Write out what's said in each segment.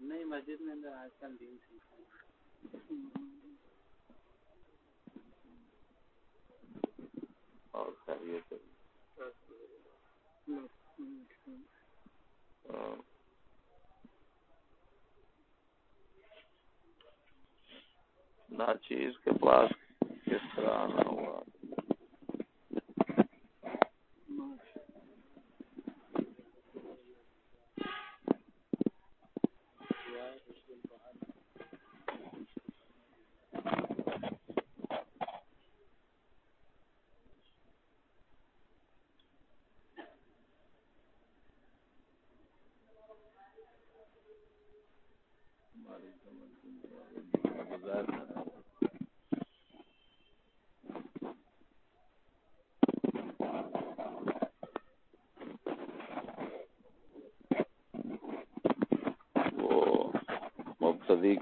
نہیں مسجد میں آج کل دین سیکھا اور خیریت ناچیز کے پاس کس طرح آنا ہوا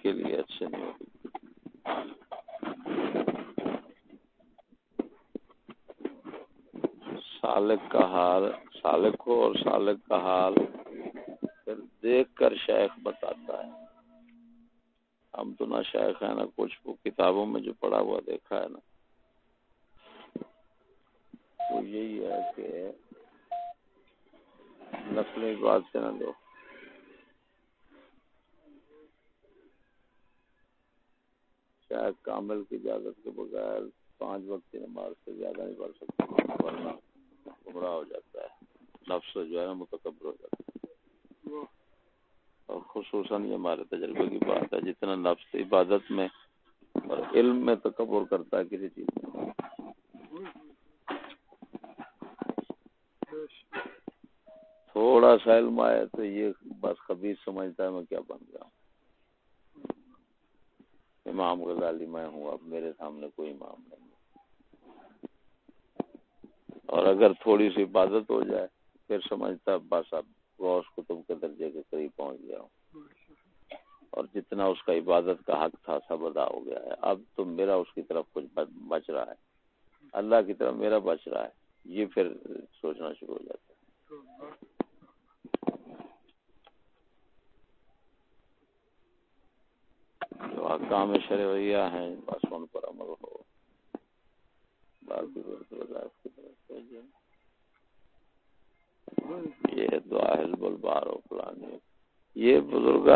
کے لیے اچھے نہیں ہوتے۔ سالک کا حال، سالک ہو اور سالک کا حال، پھر دیکھ کر شیخ بتاتا ہے ہم تو نہ شیخ ہے نہ کچھ۔ کتابوں میں جو پڑھا ہوا دیکھا ہے نا، وہ یہی ہے کہ نسلی بات سے نہ دو۔ شاید کامل کی اجازت کے بغیر پانچ وقت کی نماز سے زیادہ نہیں پڑھ سکتا، ورنہ گمراہ ہو جاتا ہے، نفس جو ہے نا متکبر ہو جاتا ہے۔ خصوصاً یہ ہمارے تجربے کی بات ہے۔ جتنا نفس عبادت میں اور علم میں تکبر کرتا ہے، کسی چیز میں تھوڑا سا علم آئے تو یہ بس کبھی سمجھتا ہے میں کیا بن گیا۔ ہوں امام غزالی، میں ہوں، اب میرے سامنے کوئی امام نہیں۔ اور اگر تھوڑی سی عبادت ہو جائے، پھر سمجھتا بس اب غوث کتب کے درجے کے قریب پہنچ گیا ہوں۔ جتنا اس کا عبادت کا حق تھا، سب ادا ہو گیا ہے۔ اب تو میرا اس کی طرف کچھ بچ رہا ہے۔ اللہ کی طرف میرا بچ رہا ہے۔ یہ پھر سوچنا شروع ہو جاتا ہے۔ جو احکام شرعیہ ہیں، بس ان پر عمل ہو۔ باقی یہ دعا حزب البار و فلانی۔ یہ بزرگ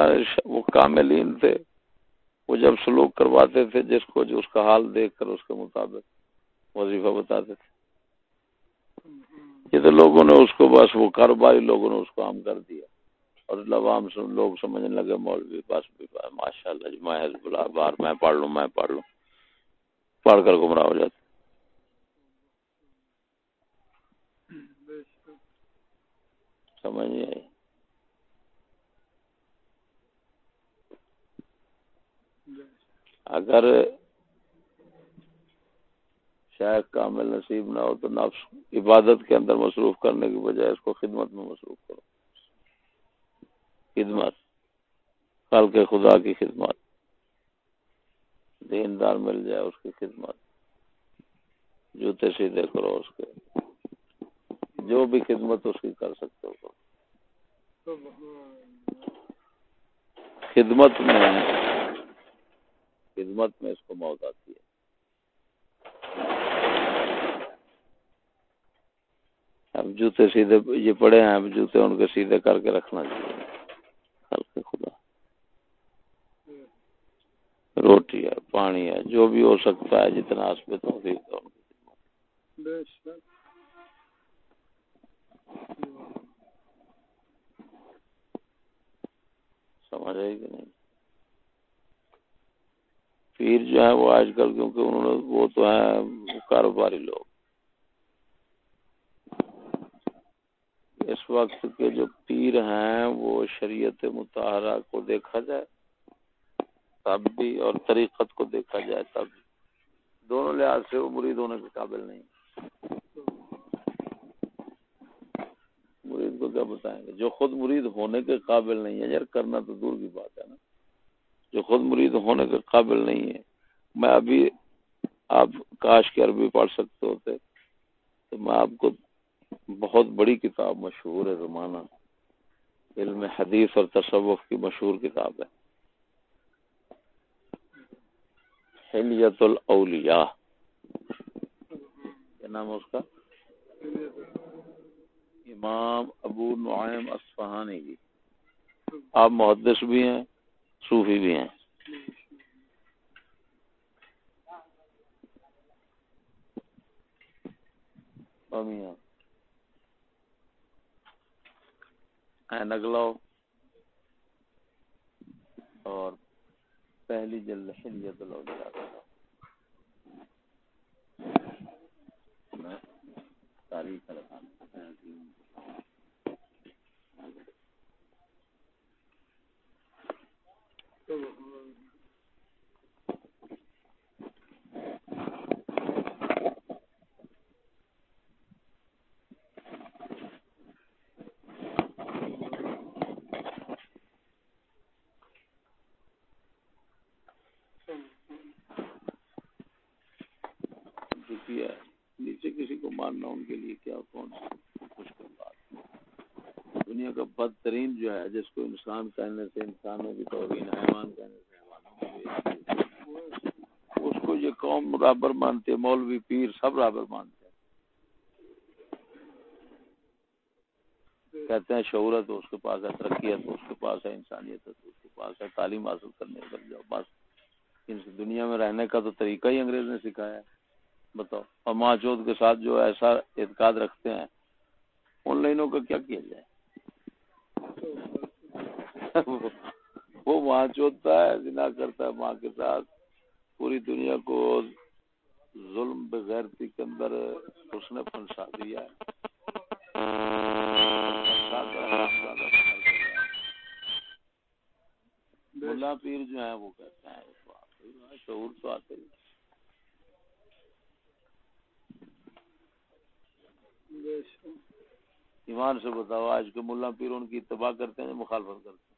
وہ کاملین تھے، وہ جب سلوک کرواتے تھے، جس کو جو اس کا حال دیکھ کر، اس کے مطابق وظیفہ بتاتے تھے۔ یہ تو لوگوں نے اس کو بس وہ کاروباری لوگوں نے اس کو عام کر دیا۔ اور لوام لوگ سمجھنے لگے، مولوی بس بھی ماشاء اللہ جی میں حزب اللہ بار میں پڑھ لوں، میں پڑھ لوں۔ پڑھ کر گمراہ ہو جاتے۔ سمجھ نہیں آئی۔ اگر شاید کامل نصیب نہ ہو تو نفس عبادت کے اندر مصروف کرنے کی بجائے اس کو خدمت میں مصروف کرو۔ خدمت کل کے خدا کی خدمت۔ دیندار مل جائے اس کی خدمت۔ جوتے سیدھے کرو اس کے۔ جو بھی خدمت اس کی کر سکتے ہو۔ خدمت میں خدمت میں اس کو موت آتی ہے۔ اب جوتے سیدھے یہ پڑے ہیں اب جوتے ان کے سیدھے کر کے رکھنا چاہیے۔ خلق خدا۔ روٹی ہے، پانی ہے، جو بھی ہو سکتا ہے، جتنا اس ان تو سمجھ آئی کہ نہیں پیر جو ہے وہ آج کل کیونکہ انہوں نے وہ تو ہیں کاروباری لوگ۔ اس وقت کے جو پیر ہیں وہ شریعت متحرہ کو دیکھا جائے تب بھی اور طریقت کو دیکھا جائے تب بھی دونوں لحاظ سے وہ مرید ہونے کے قابل نہیں مرید کو کیا بتائیں گے؟ جو خود مرید ہونے کے قابل نہیں ہے یار، کرنا تو دور کی بات ہے نا۔ جو خود مرید ہونے کے قابل نہیں ہے میں ابھی آپ کاش کے عربی پڑھ سکتے ہوتے، تو میں آپ کو بہت بڑی کتاب مشہور ہے، زمانہ علم حدیث اور تصوف کی مشہور کتاب ہے۔ حلیت الاولیاء۔ کیا نام ہے اس کا؟ امام ابو نعیم اصفہانی کی آپ محدث بھی ہیں، صوفی بھی ہیں۔ نگلو اور پہلی جلد حلیت الاولیاء تاریخ ہے۔ نیچے کسی کو ماننا ان کے لیے کیا، کون؟ مشکل بات۔ دنیا کا بدترین جو ہے، جس کو انسان کہنے سے انسانوں کی توہین حیوان کہنے سے حیوانوں کی اس کو یہ قوم برابر مانتے مولوی پیر سب برابر مانتے ہیں۔ کہتے ہیں شہورت، اس کے پاس ہے ترقی ہے تو اس کے پاس ہے انسانیت ہے تو اس کے پاس ہے تعلیم حاصل کرنے کر جاؤ۔ بس دنیا میں رہنے کا تو طریقہ ہی انگریز نے سکھایا ہے۔ بتاؤ۔ اور ماں چوت کے ساتھ جو ایسا اعتقاد رکھتے ہیں، ان لائنوں کا کیا کیا جائے؟ وہ ماں چوتتا ہے جنا کرتا ہے ماں کے ساتھ۔ پوری دنیا کو ظلم بغیر کے اندر اس نے پھنسا دیا ہے۔ ملا پیر جو ہے وہ کہتے ہیں، شعور تو آتے ہی ایمان سے بتاؤ، آج کے ملا پیر ان کی اتباع کرتے ہیں مخالفت کرتے ہیں؟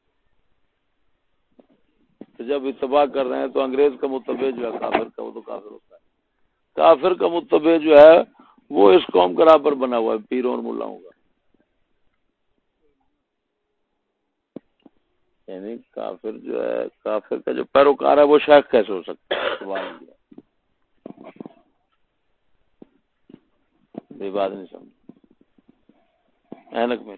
تو جب اتباع کر رہے ہیں تو انگریز کا متبع جو ہے، کافر کا، وہ تو کافر ہوتا ہے۔ کافر کا متبع جو ہے، وہ اس قوم کا برابر بنا ہوا ہے پیروں اور ملاؤں کا یعنی کافر جو ہے، کافر کا جو پیروکار ہے، وہ شیخ کیسے ہو سکتا ہے؟ بات نہیں سمجھ۔ اینک میں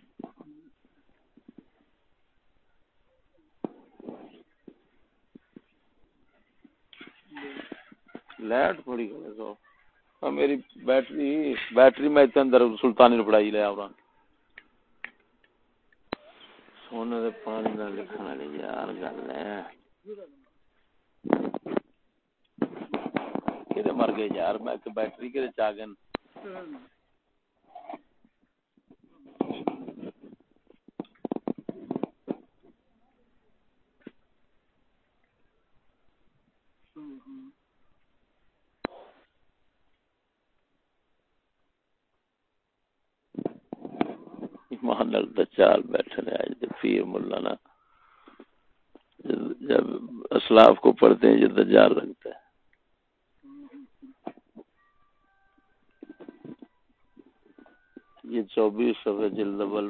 لائٹ تھوڑی کرے میری بیٹری بیٹری میں اتنے اندر سلطانی نے پڑھائی لیا اور سونے دے پانی نہ لکھنے والی یار گل ہے کہ مر گئے یار میں کہ بیٹری کے چاہ گئے ایمان دچال بیٹھے رہے پیر ملا جب اسلاف کو پڑھتے ہیں، یہ دجال لگتا ہے۔ یہ چوبیس صفحہ جلد اول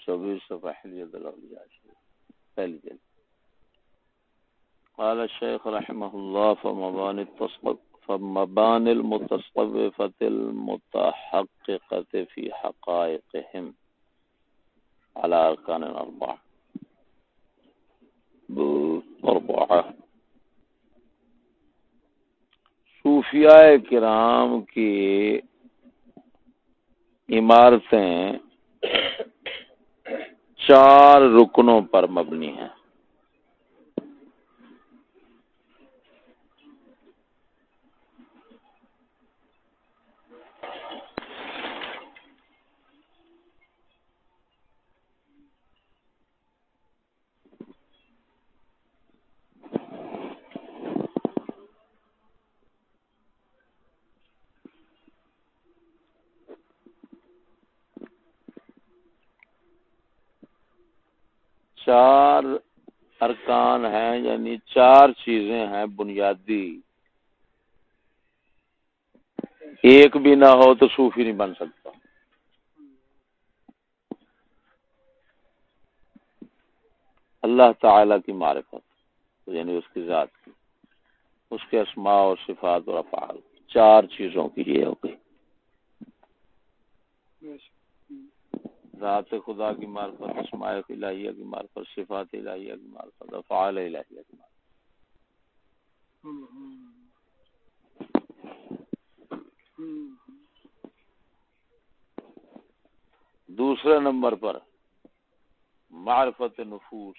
چوبیس صفحہ حلیت الاولیاء پہلی جلد۔ قال الشيخ رحمه الله فمبان التصوف فمبان المتصوفة المتحققة في حقائقهم على أركان أربعة أربعة صوفیاء کرام کی عمارتیں چار رکنوں پر مبنی ہیں۔ چار ارکان ہیں یعنی چار چیزیں ہیں بنیادی۔ ایک بھی نہ ہو تو صوفی نہیں بن سکتا۔ اللہ تعالی کی معرفت یعنی اس کی ذات کی، اس کے اسماء اور صفات اور افعال، چار چیزوں کی یہ ہو گئی۔ ذات خدا کی معرفت اسماء الہیہ کی معرفت، صفات الہیہ کی معرفت، افعال الہیہ کی معرفت۔ دوسرے نمبر پر معرفت نفوس۔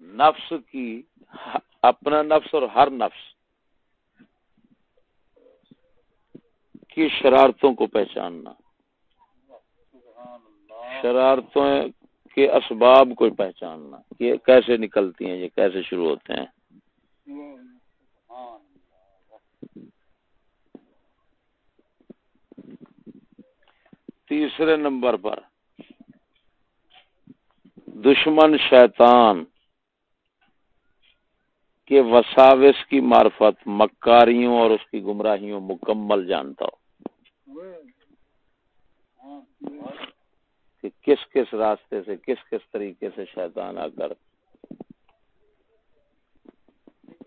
نفس کی اپنا نفس اور ہر نفس کی شرارتوں کو پہچاننا۔ شرارتوں کے اسباب کو پہچاننا، یہ کیسے نکلتی ہیں، یہ کیسے شروع ہوتے ہیں؟ تیسرے نمبر پر، دشمن شیطان کے وساوس کی معرفت مکاریوں اور اس کی گمراہیوں مکمل جانتا ہو۔ کہ کس کس راستے سے کس کس طریقے سے شیطان آ کر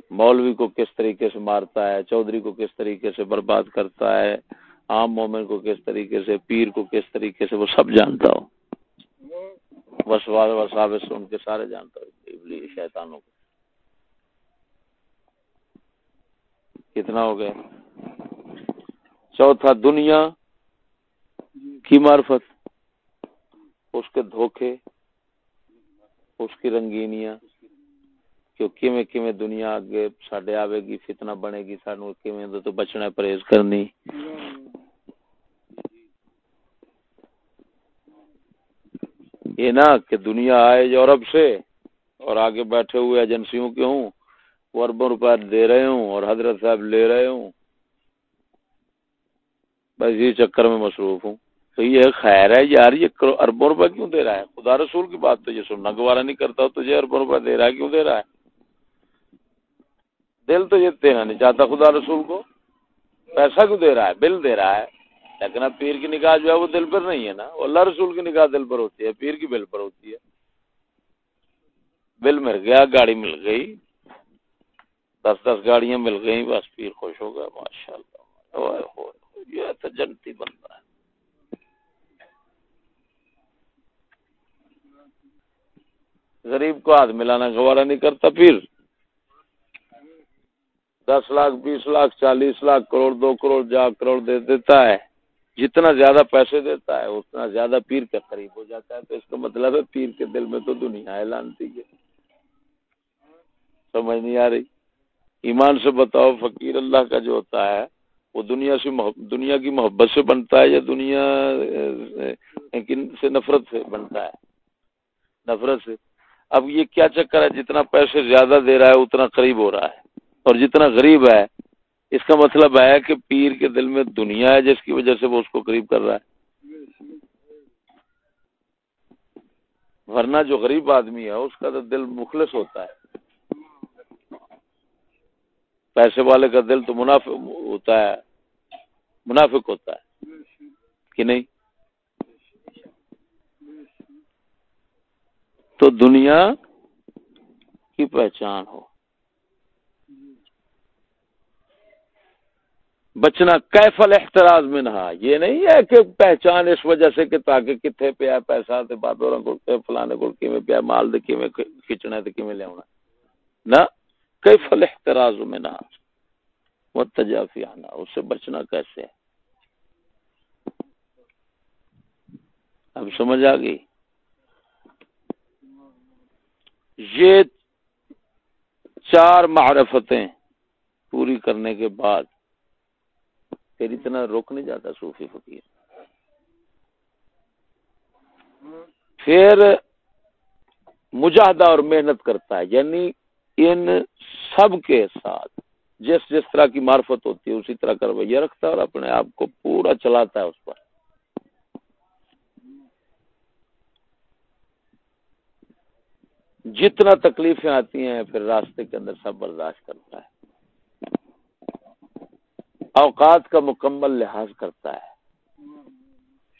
مولوی کو کس طریقے سے مارتا ہے، چودھری کو کس طریقے سے برباد کرتا ہے، عام مومن کو کس طریقے سے، پیر کو کس طریقے سے، وہ سب جانتا ہو۔ وساوس ان کے سارے جانتا ہو شیطانوں کو۔ کتنا ہو گیا؟ چوتھا، دنیا کی معرفت۔ اس کے دھوکے، اس کی رنگینیاں کیوں کیویں دنیا اگے ساڈے آوے گی، فتنہ بنے گی سانو کیویں تو بچنا پرہیز کرنی۔ یہ نا کہ دنیا آئے یورپ سے اور آگے بیٹھے ہوئے ایجنسیوں کے ہوں وہ اربوں روپے دے رہے ہوں اور حضرت صاحب لے رہے ہوں۔ بس یہ چکر میں مصروف ہوں۔ تو یہ خیر ہے یار، یہ اربوں روپے کیوں دے رہا ہے؟ خدا رسول کی بات تو یہ سننا، گوارا نہیں کرتا تو یہ اربوں روپے دے رہا ہے، کیوں دے رہا ہے؟ دل تو یہ دینا نہیں چاہتا خدا رسول کو۔ پیسہ کیوں دے رہا ہے؟ بل دے رہا ہے۔ لیکن اب پیر کی نگاہ جو ہے وہ دل پر نہیں ہے نا۔ وہ اللہ رسول کی نگاہ دل پر ہوتی ہے، پیر کی بل پر ہوتی ہے۔ بل مل گیا، گاڑی مل گئی۔ دس دس گاڑیاں مل گئی بس پیر خوش ہو گیا ماشاء اللہ یہ تو جنتی بنتا ہے۔ غریب کو ہاتھ ملانا گوارا نہیں کرتا، پھر دس لاکھ، بیس لاکھ، چالیس لاکھ، کروڑ، دو کروڑ، جا کروڑ دے دیتا ہے۔ جتنا زیادہ پیسے دیتا ہے، اتنا زیادہ پیر کے قریب ہو جاتا ہے۔ تو اس کا مطلب ہے پیر کے دل میں تو دنیا اعلانتی ہے۔ سمجھ نہیں آ رہی۔ ایمان سے بتاؤ، فقیر اللہ کا جو ہوتا ہے، وہ دنیا سے دنیا کی محبت سے بنتا ہے یا دنیا سے نفرت سے بنتا ہے؟ نفرت سے۔ اب یہ کیا چکر ہے؟ جتنا پیسے زیادہ دے رہا ہے، اتنا قریب ہو رہا ہے۔ اور جتنا غریب ہے، اس کا مطلب ہے کہ پیر کے دل میں دنیا ہے، جس کی وجہ سے وہ اس کو قریب کر رہا ہے۔ ورنہ جو غریب آدمی ہے، اس کا تو دل مخلص ہوتا ہے۔ پیسے والے کا دل تو منافق ہوتا ہے، منافق ہوتا ہے، کہ نہیں؟ تو دنیا کی پہچان ہو۔ بچنا کیفل احتراز میں نہ یہ نہیں ہے کہ پہچان اس وجہ سے کہ تاکہ کتنے پیا پیسہ تے بابے کو فلانے کو کیویں پیا مال دے کیویں کھچنا تے کیویں لے نہ کیفل احتراز میں نہ متجافی آنا اس سے بچنا کیسے ہے؟ اب سمجھ آ گئی؟ یہ چار معرفتیں پوری کرنے کے بعد پھر اتنا روک نہیں جاتا صوفی فقیر پھر مجاہدہ اور محنت کرتا ہے یعنی ان سب کے ساتھ جس جس طرح کی معرفت ہوتی ہے، اسی طرح کا رویہ رکھتا ہے اور اپنے آپ کو پورا چلاتا ہے اس پر۔ جتنا تکلیفیں آتی ہیں، پھر راستے کے اندر سب برداشت کرتا ہے۔ اوقات کا مکمل لحاظ کرتا ہے۔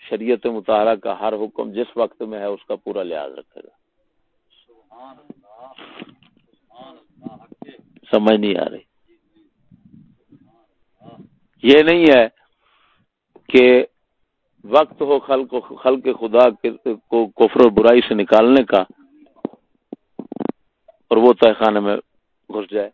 شریعت مطالعہ کا ہر حکم جس وقت میں ہے، اس کا پورا لحاظ رکھے گا سمجھ نہیں آ رہی۔ یہ نہیں ہے کہ وقت ہو خل کو خل کے خدا کو کفر و برائی سے نکالنے کا اور وہ تہ خانے میں گھس جائے۔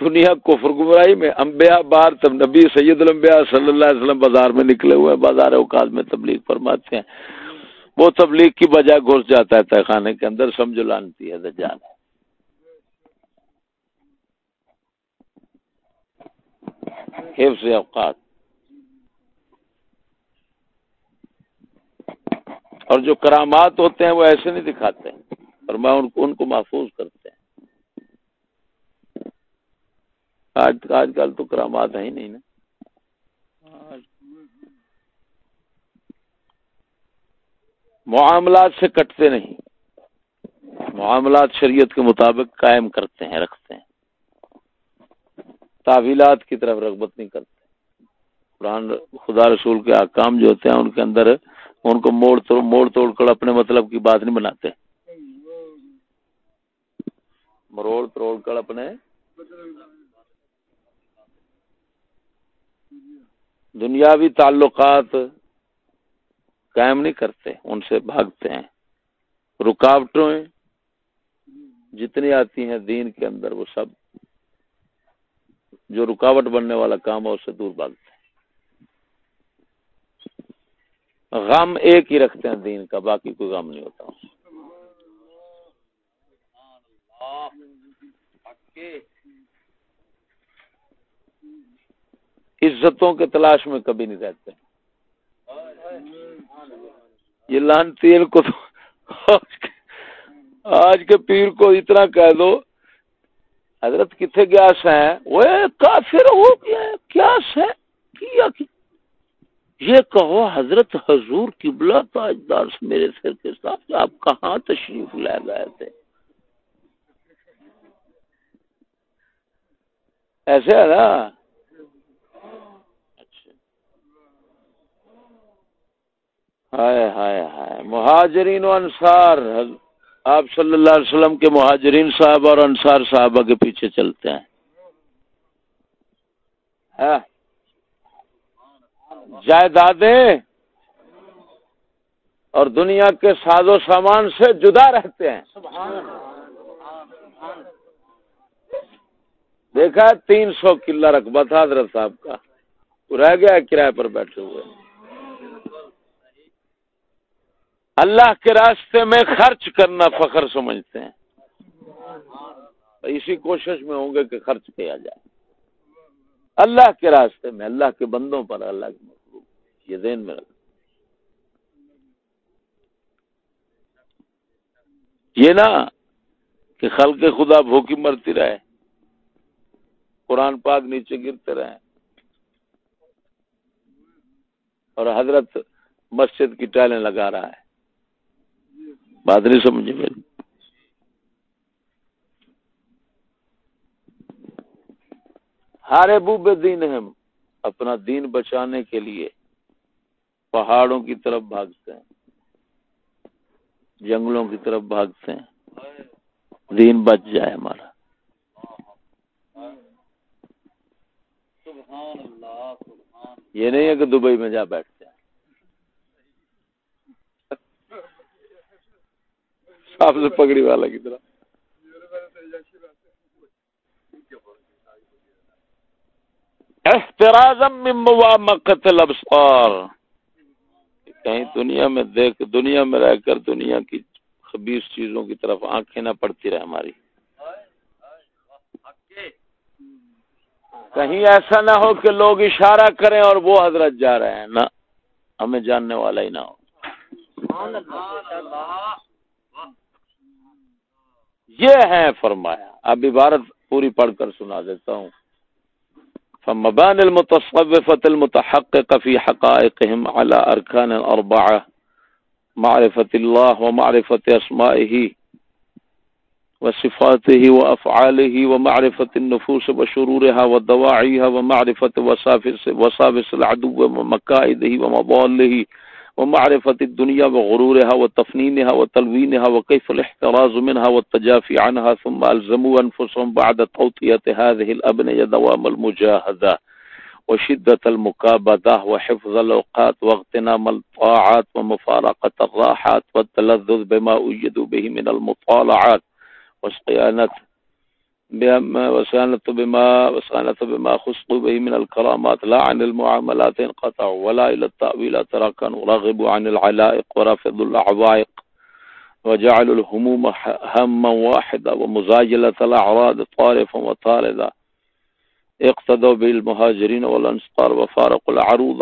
دنیا کفر گمراہی میں انبیاء بار تب نبی سید الانبیاء صلی اللہ علیہ وسلم بازار میں نکلے ہوئے بازار اوقات میں تبلیغ فرماتے ہیں۔ وہ تبلیغ کی بجائے گھس جاتا ہے تہ خانے کے اندر، سمجھو لانتی ہے، دجال حفظ اوقات۔ اور جو کرامات ہوتے ہیں وہ ایسے نہیں دکھاتے اور میں ان کو ان کو محفوظ کرتے ہیں۔ آج آج کل تو کرامات ہیں ہی نہیں نا۔ معاملات سے کٹتے نہیں۔ معاملات شریعت کے مطابق قائم کرتے ہیں، رکھتے ہیں۔ تعویلات کی طرف رغبت نہیں کرتے۔ قرآن خدا رسول کے احکام جو ہوتے ہیں، ان کے اندر ان کو موڑ توڑ موڑ توڑ کر اپنے مطلب کی بات نہیں بناتے۔ مروڑ توڑ کر اپنے دنیاوی تعلقات قائم نہیں کرتے، ان سے بھاگتے ہیں۔ رکاوٹوں جتنی آتی ہیں دین کے اندر، وہ سب جو رکاوٹ بننے والا کام ہے، اس سے دور بھاگتے ہیں۔ غم ایک ہی رکھتے ہیں دین کا، باقی کوئی غم نہیں ہوتا۔ عزتوں کے تلاش میں کبھی نہیں رہتے۔ یہ لان تیل کو تو آج کے پیر کو اتنا کہہ دو۔ حضرت کتنے گیاس ہیں؟ وہ کافر ہو گیا کیا سے کیا یہ کہو حضرت حضور قبلہ تاجدار میرے سر کے ساتھ آپ کہاں تشریف لے گئے تھے؟ ایسے ہے نا؟ اچھا۔ ہائے ہائے ہائے۔ مہاجرین و انصار آپ صلی اللہ علیہ وسلم کے مہاجرین صاحب اور انصار صاحبہ کے پیچھے چلتے ہیں۔ ہاں۔ جائیدادیں اور دنیا کے ساز و سامان سے جدا رہتے ہیں۔ دیکھا تین سو قلعہ رقبہ تھا حضرت صاحب کا۔ رہ گیا کرایہ پر بیٹھے ہوئے۔ اللہ کے راستے میں خرچ کرنا فخر سمجھتے ہیں۔ اسی کوشش میں ہوں گے کہ خرچ کیا جائے۔ اللہ کے راستے میں، اللہ کے بندوں پر، اللہ کے یہ ذہن میں رکھ یہ نا کہ خلق خدا بھوکی مرتی رہے، قرآن پاک نیچے گرتے رہے، اور حضرت مسجد کی ٹائلیں لگا رہا ہے۔ بات نہیں سمجھے میری۔ ہارے بوبے دین ہیں اپنا دین بچانے کے لیے پہاڑوں کی طرف بھاگتے ہیں، جنگلوں کی طرف بھاگتے ہیں۔ دین بچ جائے ہمارا۔ یہ نہیں ہے کہ دبئی میں جا بیٹھتے ہیں۔ صاف سے پگڑی والا کی طرح۔ احترازم من موامقت الابصار۔ کہیں دنیا میں دیکھ، دنیا میں رہ کر دنیا کی خبیص چیزوں کی طرف آنکھیں نہ پڑتی رہے ہماری۔ کہیں ایسا نہ ہو کہ لوگ اشارہ کریں اور وہ حضرت جا رہے ہیں، نہ۔ ہمیں جاننے والا ہی نہ ہو۔ یہ ہے فرمایا۔ اب عبارت پوری پڑھ کر سنا دیتا ہوں۔ فمبان المتصوفة المتحققة في حقائقهم على أركان الأربعة، معرفة الله ومعرفة أسمائه وصفاته وأفعاله ومعرفة النفوس وشرورها ودواعيها ومعرفة وصافس العدو ومكائده ومضاله و ومعرفة الدنيا وغرورها وتفنينها وتلوينها وكيف الاحتراز منها والتجافي عنها ثم ألزموا أنفسهم بعد توطية هذه الأبنية دوام المجاهدة وشدة المكابدة وحفظ الأوقات واغتنام الطاعات ومفارقة الراحات والتلذذ بما أجدوا به من المطالعات وصيانة وصيانة بما وصيانة بما خصوا به من الكرامات لا عن المعاملات انقطعوا ولا إلى التأويل تركنوا رغبوا عن العلائق ورفضوا الأعوائق وجعلوا الهموم هما واحدا ومزاجلة الأعراض طارفا وطاردا اقتدوا بالمهاجرين والانصار وفارق العروض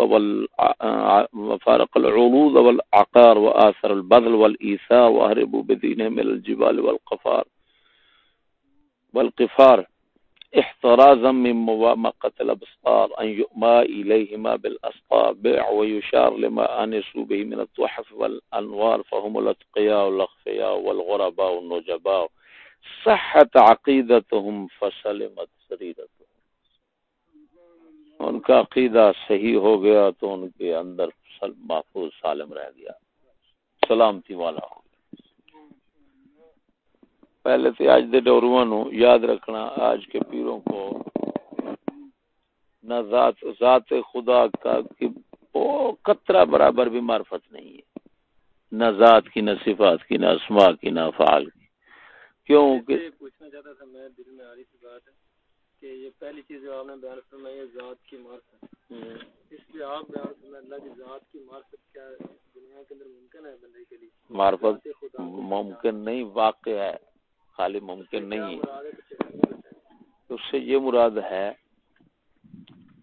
وفارق العروض والعقار وآثر البذل والإيثار وأهربوا بدينهم من الجبال والقفار والقفار احترازا من موامقة الابصار ان يؤمى اليهما بالاصابع ويشار لما انسوا به من التحف والانوار فهم الاتقياء والاخفياء والغرباء والنجباء. صحت عقیدتهم فسلمت سریرتهم ان کا عقیدہ صحیح ہو گیا تو ان کے اندر محفوظ سالم رہ گیا. سلامتی والا ہو. پہلے تو آج دے ڈوروان نو یاد رکھنا آج کے پیروں کو نہ ذات ذات خدا کا کی قطرہ برابر بھی معرفت نہیں ہے۔ نہ ذات کی نہ صفات کی نہ اسماء کی نہ افعال کی۔ کیوں؟ کہ پوچھنا چاہتا تھا میں دل میں آ رہی تھی بات ہے کہ یہ پہلی چیز جو آپ نے بیان فرمائی ہے ذات کی معرفت۔ اس لیے آپ بیان فرمائے اللہ کی ذات کی معرفت کیا دنیا کے اندر ممکن ہے بندے کے لیے؟ معرفت ممکن نہیں واقع ہے۔ خالی ممکن نہیں ہے۔ اس سے یہ مراد ہے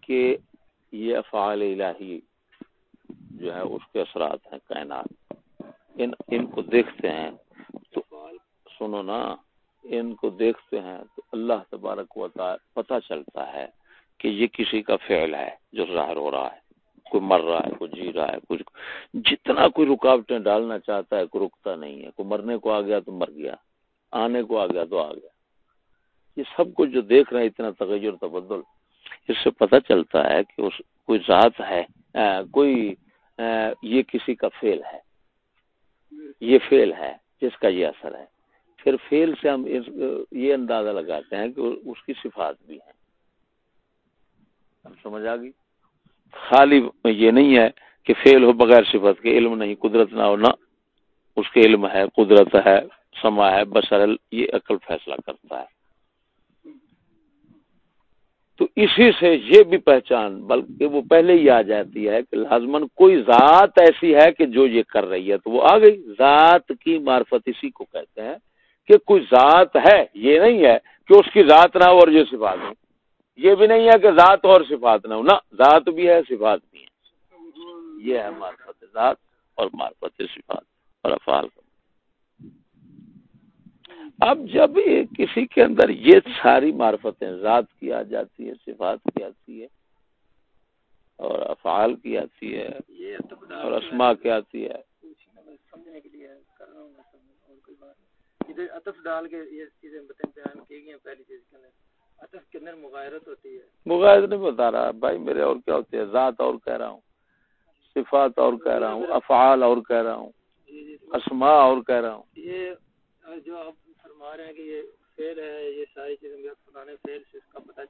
کہ یہ افعال الہی جو ہے اس کے اثرات ہیں کائنات۔ ان ان کو دیکھتے ہیں تو سنو نا ان کو دیکھتے ہیں تو اللہ تبارک و تعالی پتہ چلتا ہے کہ یہ کسی کا فعل ہے جو ظاہر ہو رہا ہے۔ کوئی مر رہا ہے کوئی جی رہا ہے کچھ جتنا کوئی رکاوٹیں ڈالنا چاہتا ہے کوئی رکتا نہیں ہے۔ کوئی مرنے کو آ گیا تو مر گیا۔ آنے کو آ گیا تو آ گیا یہ سب کچھ جو دیکھ رہے ہیں، اتنا تغیر تبدل، اس سے پتہ چلتا ہے کہ اس کوئی ذات ہے کوئی یہ کسی کا فیل ہے۔ یہ فیل ہے جس کا یہ اثر ہے۔ پھر فیل سے ہم یہ اندازہ لگاتے ہیں کہ اس کی صفات بھی ہیں۔ سمجھ آ گئی؟ خالی یہ نہیں ہے کہ فیل ہو بغیر صفت کے، علم نہیں، قدرت نہ ہو، نہ۔ اس کے علم ہے، قدرت ہے سما ہے بسر یہ عقل فیصلہ کرتا ہے۔ تو اسی سے یہ بھی پہچان، بلکہ وہ پہلے ہی آ جاتی ہے کہ لازمن کوئی ذات ایسی ہے کہ جو یہ کر رہی ہے۔ تو وہ آ گئی۔ ذات کی معرفت اسی کو کہتے ہیں کہ کوئی ذات ہے، یہ نہیں ہے کہ اس کی ذات نہ ہو اور یہ صفات ہو یہ بھی نہیں ہے کہ ذات اور صفات نہ ہو۔ نہ، ذات بھی ہے، صفات بھی ہے یہ ہے معرفت ذات اور معرفت صفات۔ اور افعال۔ کا اب جب کسی کے اندر یہ ساری معرفتیں ذات کی آ جاتی ہے صفات کی آتی ہے اور افعال کی آتی ہے اور اسما کی آتی ہے۔ مغایرت نہیں بتا رہا۔ بھائی میرے اور کیا ہوتی ہے ذات اور کہہ رہا ہوں صفات اور کہہ رہا ہوں افعال اور کہہ رہا ہوں جی، جی، اسما اور کہہ رہا ہوں۔ یہ جو فرما رہے ہیں کہ یہ فیل ہے یہ ساری چیزیں گے پرانے فیل سے اس کا پتہ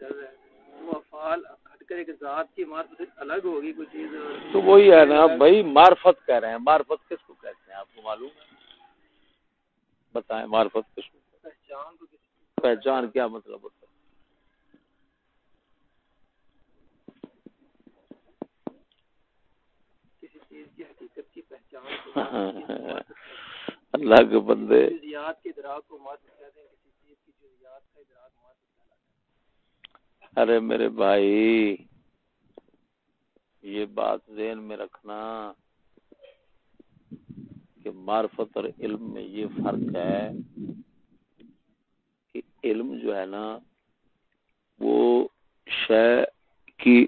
چل رہا ہے۔ ذات کی الگ ہوگی کوئی چیز۔ تو وہی ہے نا بھائی معرفت کہہ رہے ہیں۔ معرفت کس کو کہتے ہیں؟ آپ کو معلوم بتائیں معرفت کس کو پہچان کو پہچان کیا مطلب ہوتا ہے؟ کسی چیز کی حقیقت کی پہچان اللہ کے بندے ارے میرے بھائی یہ بات ذہن میں رکھنا کہ معرفت اور علم میں یہ فرق ہے کہ علم جو ہے نا وہ شے کی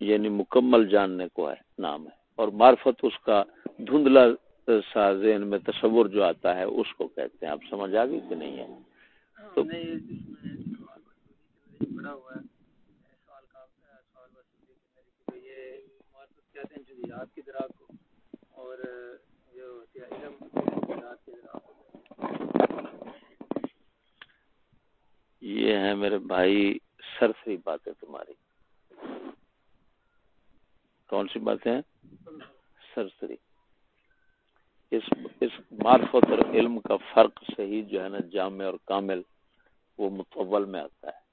یعنی مکمل جاننے کو ہے نام ہے۔ اور معرفت اس کا دھندلا سا ذہن میں تصور جو آتا ہے اس کو کہتے ہیں۔ آپ سمجھ آ گئی کہ نہیں ہے؟ تو یہ ہے میرے بھائی سرسری باتیں تمہاری۔ کون سی باتیں سرسری اس اس معرفت اور علم کا فرق صحیح جو ہے نا جامع اور کامل وہ متول میں آتا ہے۔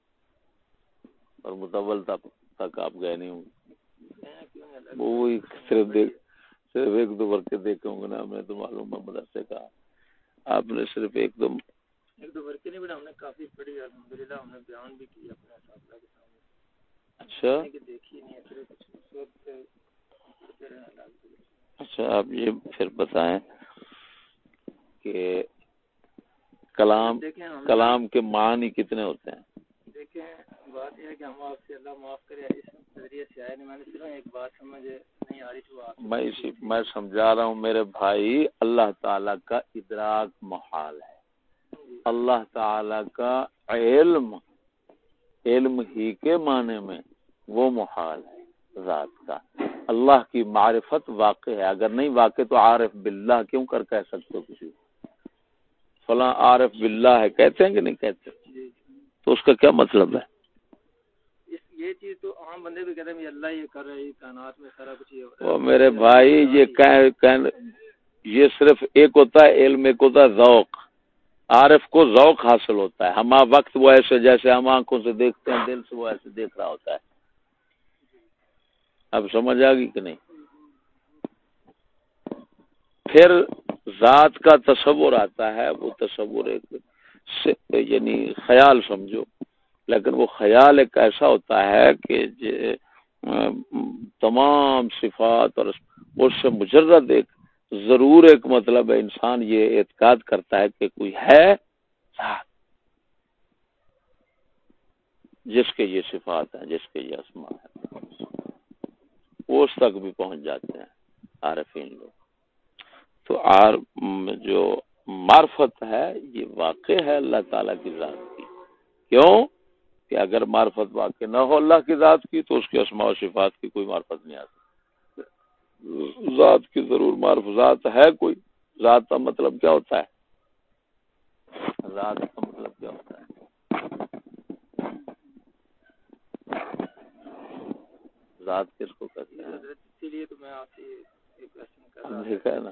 اور متول تک آپ گئے نہیں ہوں۔ وہ صرف دیکھ صرف ایک دو ورقے دیکھے ہوں گے نا ہم نے تو معلوم ہے مدرسے کا۔ آپ نے صرف ایک دو ایک دو ورقے نہیں ہم نے کافی پڑھی الحمدللہ ہم نے بیان بھی کی اپنے اساتذہ کے سامنے۔ اچھا۔ اچھا آپ یہ پھر بتائیں کہ کلام کلام کے معنی کتنے ہوتے ہیں دیکھیں بات یہ ہے کہ ہم آپ سے اللہ معاف کرے اس نظریے سے آئے میں نے صرف ایک بات سمجھے نہیں آ رہی تھی میں اسی میں سمجھا رہا ہوں میرے بھائی اللہ تعالی کا ادراک محال ہے۔ اللہ تعالی کا علم علم ہی کے معنی میں وہ محال ہے ذات کا اللہ کی معرفت واقع ہے۔ اگر نہیں واقع تو عارف باللہ کیوں کر کہہ سکتے ہو کسی فلاں عارف باللہ ہے کہتے ہیں کہ نہیں کہتے؟ تو اس کا کیا مطلب ہے؟ یہ چیز تو عام بندے بھی کہتے ہیں اللہ یہ کر رہے کائنات میں سارا کچھ وہ میرے بھائی یہ یہ صرف ایک ہوتا ہے علم ایک ہوتا ہے ذوق۔ عارف کو ذوق حاصل ہوتا ہے۔ ہم وقت وہ ایسے جیسے ہم آنکھوں سے دیکھتے ہیں دل سے وہ ایسے دیکھ رہا ہوتا ہے۔ اب سمجھ آ گئی کہ نہیں؟ پھر ذات کا تصور آتا ہے، وہ تصور ایک یعنی خیال سمجھو۔ لیکن وہ خیال ایک ایسا ہوتا ہے کہ تمام صفات اور اس سے مجرد ایک ضرور ایک مطلب ہے، انسان یہ اعتقاد کرتا ہے کہ کوئی ہے جس کے یہ صفات ہیں، جس کے یہ اسما ہے اس تک بھی پہنچ جاتے ہیں عارفین لوگ۔ تو آر جو معرفت ہے، یہ واقع ہے اللہ تعالیٰ کی ذات کی۔ کیوں؟ کہ اگر معرفت واقع نہ ہو اللہ کی ذات کی، تو اس کی اسماء و صفات کی کوئی معرفت نہیں آ سکتی ذات کی ضرور معرف ذات ہے کوئی۔ ذات کا مطلب کیا ہوتا ہے؟ ذات کا مطلب کیا ہوتا ہے ذات کس کو کہتے ہیں ہے نا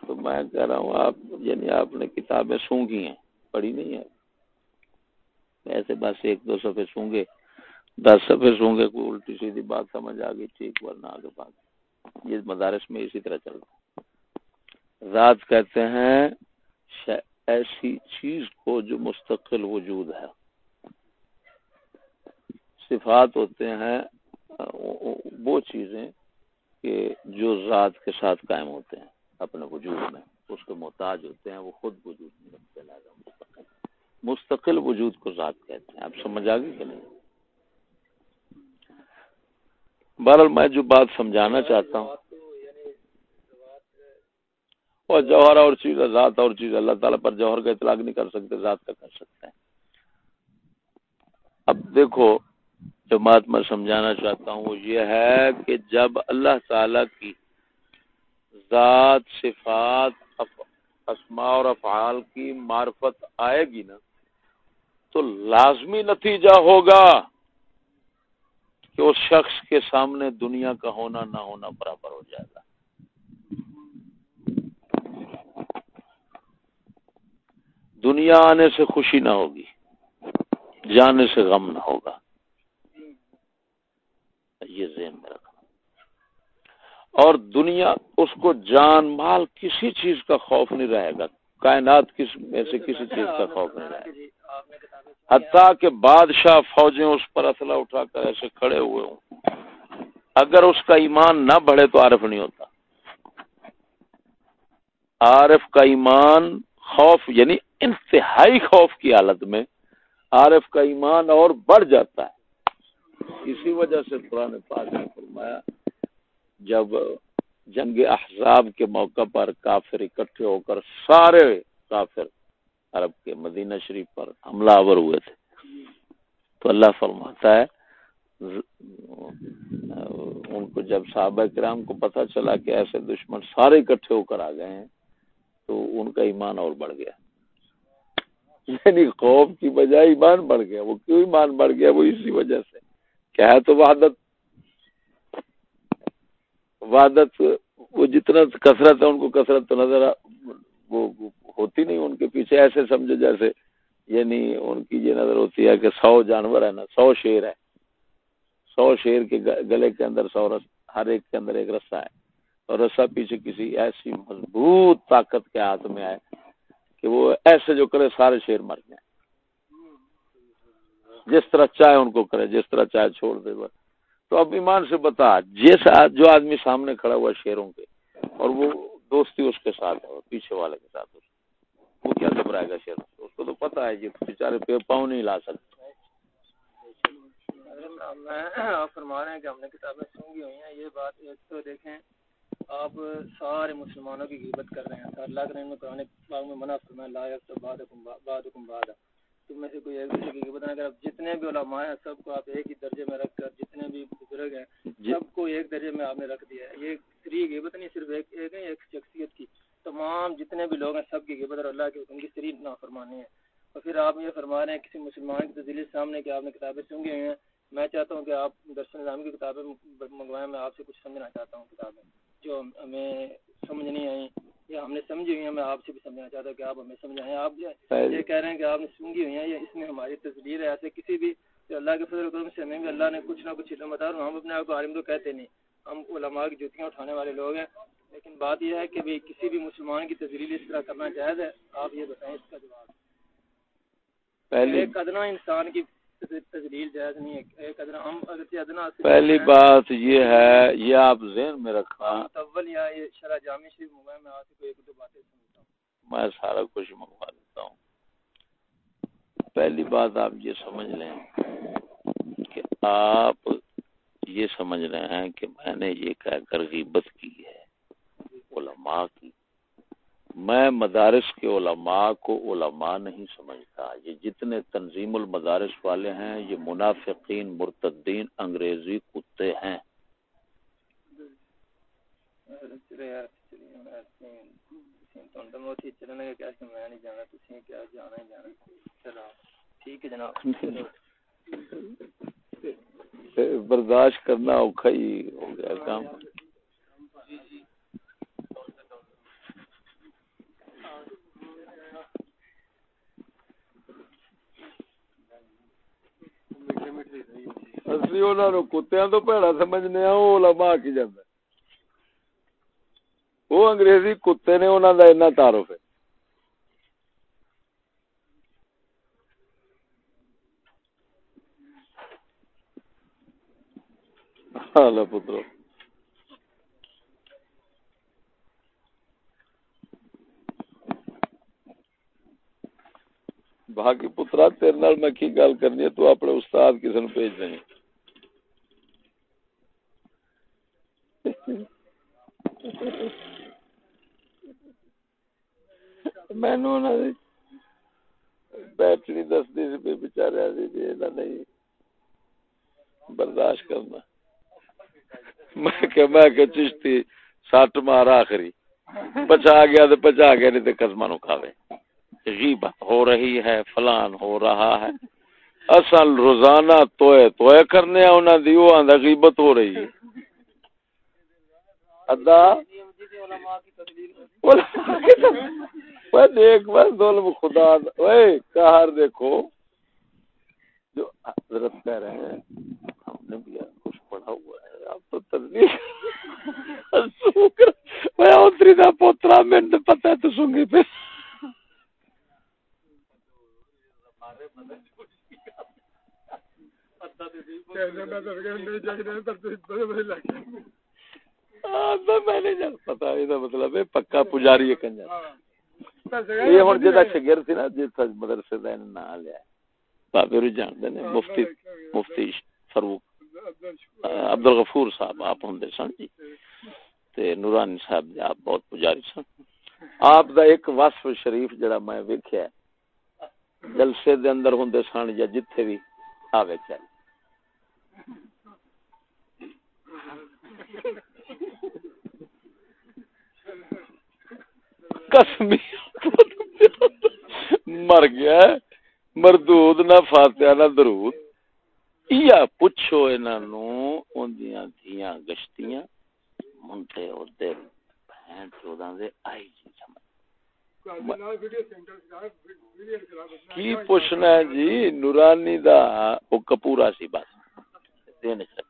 تو میں کہہ رہا ہوں آپ یعنی آپ نے کتابیں سونگی ہیں پڑھی نہیں ہے ایسے بس ایک دو صفحے سونگے دس صفحے سونگے کوئی الٹی سیدھی بات سمجھ آ گئی ٹھیک ورنہ آگے بات۔ یہ مدارس میں اسی طرح چلتا ذات کہتے ہیں ایسی چیز کو جو مستقل وجود ہے۔ صفات ہوتے ہیں وہ چیزیں کہ جو ذات کے ساتھ قائم ہوتے ہیں، اپنے وجود میں، اس کے محتاج ہوتے ہیں، وہ خود وجود میں رکھتے مستقل۔ مستقل وجود کو ذات کہتے ہیں، آپ سمجھ آ گئی کہ نہیں؟ بہرحال میں جو بات سمجھانا چاہتا ہوں۔ اور جوہر اور چیز، ذات اور چیز، اللہ تعالیٰ پر جوہر کا اطلاق نہیں کر سکتے، ذات کا کر سکتے ہیں۔ اب دیکھو بات میں سمجھانا چاہتا ہوں وہ یہ ہے کہ جب اللہ تعالی کی ذات، صفات اسماء اور افعال کی معرفت آئے گی نا، تو لازمی نتیجہ ہوگا کہ اس شخص کے سامنے دنیا کا ہونا نہ ہونا برابر ہو جائے گا۔ دنیا آنے سے خوشی نہ ہوگی، جانے سے غم نہ ہوگا۔ یہ ذہن میں رکھنا۔ اور دنیا اس کو جان مال کسی چیز کا خوف نہیں رہے گا۔ کائنات کس میں سے کسی چیز کا خوف نہیں رہے گا۔ حتیٰ کہ بادشاہ فوجیں اس پر اسلحہ اٹھا کر ایسے کھڑے ہوئے ہوں۔ اگر اس کا ایمان نہ بڑھے تو عارف نہیں ہوتا۔ عارف کا ایمان خوف یعنی انتہائی خوف کی حالت میں عارف کا ایمان اور بڑھ جاتا ہے۔ اسی وجہ سے قرآن پاک نے فرمایا، جب جنگ احزاب کے موقع پر کافر اکٹھے ہو کر سارے کافر عرب کے مدینہ شریف پر حملہ آور ہوئے تھے۔ تو اللہ فرماتا ہے، ان کو جب صحابہ کرام کو پتہ چلا کہ ایسے دشمن سارے اکٹھے ہو کر آ گئے ہیں، تو ان کا ایمان اور بڑھ گیا۔ یعنی خوف کی بجائے ایمان بڑھ گیا، وہ کیوں ایمان بڑھ گیا؟ وہ اسی وجہ سے۔ کیا ہے تو وحدت؟ وحدت وہ جتنا کثرت ہے ان کو کثرت تو نظر وہ ہوتی نہیں ان کے پیچھے ایسے سمجھے جیسے یعنی ان کی یہ نظر ہوتی ہے کہ سو جانور ہے نا، سو شیر ہے سو شیر کے گلے کے اندر سو رس ہر ایک کے اندر ایک رسا ہے۔ اور رسا پیچھے کسی ایسی مضبوط طاقت کے ہاتھ میں آئے کہ وہ ایسے جو کرے، سارے شیر مر جائیں۔ جس طرح چاہے ان کو کرے، جس طرح چاہے چھوڑ دے بس۔ تو اب ایمان سے بتا جیسا جو آدمی سامنے کھڑا ہوا شیروں کے، اور وہ دوستی اس کے ساتھ ہے، پیچھے والے کے ساتھ وہ کیا گھبرائے گا شیر اس کو تو پتا ہے یہ بےچارے پہ پاؤں نہیں لا سکتے۔ آپ فرما رہے ہیں کہ ہم نے کتابیں سنگی ہوئی ہیں۔ یہ بات ایک تو دیکھیں، آپ سارے مسلمانوں کی غیبت کر رہے ہیں۔ اللہ کے قرآن پاک میں منع فرمایا، لا یکتب بعدکم بعدکم بعد تم میں سے کوئی ایک دوسرے کی نہ کرے جتنے بھی علماء ہیں سب کو آپ ایک ہی درجے میں رکھ کر جتنے بھی بزرگ ہیں جی۔ سب کو ایک درجے میں آپ نے رکھ دیا ہے۔ یہ سری غیبت نہیں صرف ایک ایک ہے ایک شخصیت کی۔ تمام جتنے بھی لوگ ہیں سب کی غیبت اور اللہ کے حکم کی سری نافرمانی ہے۔ اور پھر آپ یہ فرما رہے ہیں کسی مسلمان کی تزیل سامنے کہ آپ نے کتابیں سنگی ہوئی ہیں۔ میں چاہتا ہوں کہ آپ درشن نظام کی کتابیں منگوائیں میں آپ سے کچھ سمجھنا چاہتا ہوں کتابیں جو ہمیں سمجھ نہیں آئی یا ہم نے سمجھی ہوئی ہیں میں آپ سے بھی سمجھنا چاہتا ہوں کہ آپ ہمیں سمجھائیں۔ آپ یہ کہہ رہے ہیں کہ آپ نے سنگی ہوئی ہیں یا اس میں ہماری تصویر ہے۔ ایسے کسی بھی اللہ کے فضل کرم سے ہمیں بھی اللہ نے کچھ نہ کچھ علم بتا ہم اپنے آپ کو عالم تو کہتے نہیں۔ ہم علماء کی جوتیاں اٹھانے والے لوگ ہیں۔ لیکن بات یہ ہے کہ بھی کسی بھی مسلمان کی تصویر اس طرح کرنا جائز ہے۔ آپ یہ بتائیں اس کا جواب۔ پہلے ایک ادنا انسان کی پہلی بات یہ ہے، یہ آپ ذہن میں رکھنا۔ میں سارا کچھ منگوا دیتا ہوں۔ پہلی بات آپ یہ سمجھ لیں کہ آپ یہ سمجھ رہے ہیں کہ میں نے یہ کہہ کر غیبت کی ہے، علماء کی۔ میں مدارس کے علماء کو علماء نہیں سمجھتا۔ یہ جتنے تنظیم المدارس والے ہیں یہ منافقین مرتدین انگریزی کتے ہیں۔ برداشت کرنا اوکھا ہی ہو گیا کام۔ انہوں کتیا تو پیڑا سمجھنے وہ علماء کی جانا وہ انگریزی کتے نے انہوں کا اتنا تعارف ہے پترو باقی پترا تیرے نال میں کی گل کرنی ہے تو اپنے استاد کسی نے بھیج دیں مینو بیٹری دستی سی بچارے نہیں برداشت کرنا میں کہ میں کہ چشتی سٹ مارا آخری پچا گیا تو پچا گیا نہیں تو قسم نو کھاوے غیبت ہو رہی ہے فلان ہو رہا ہے اصل روزانہ توئے توئے کرنے انہاں دی او آندا غیبت ہو رہی ہے ادا علماء کی وہ دیکھ بس ظلم خدا اوئے کہر دیکھو۔ جو حضرت کہہ رہے ہیں، ہم نے بھی کچھ پڑھا ہوا ہے۔ اب تو تدبیر۔ میں اتری دا پوترا من پتہ تو سونگی پہ ہاں، میں نے پتا مطلب پکا پجاری ہے کنجر۔ یہ ہوں جا شگر سی نا جی مدرسے کا نام لیا بابے رو جانتے نے مفتی مفتی فروخ عبد الغفور صاحب آپ ہوں سن جی تے نورانی صاحب جی آپ بہت پجاری سن آپ دا ایک وصف شریف جڑا میں ویکھیا جلسے دے اندر ہوندے سن یا جتھے بھی آوے چل قسمی مر گیا مردود نہ فاتحہ نہ درود۔ یا پوچھو انہاں نو اوندیاں دھیاں گشتیاں منتے اودے بہن چوداں دے آئی جی سمجھ۔ کی پوچھنا ہے جی؟ نورانی دا او کپورا سی بس۔ دین چ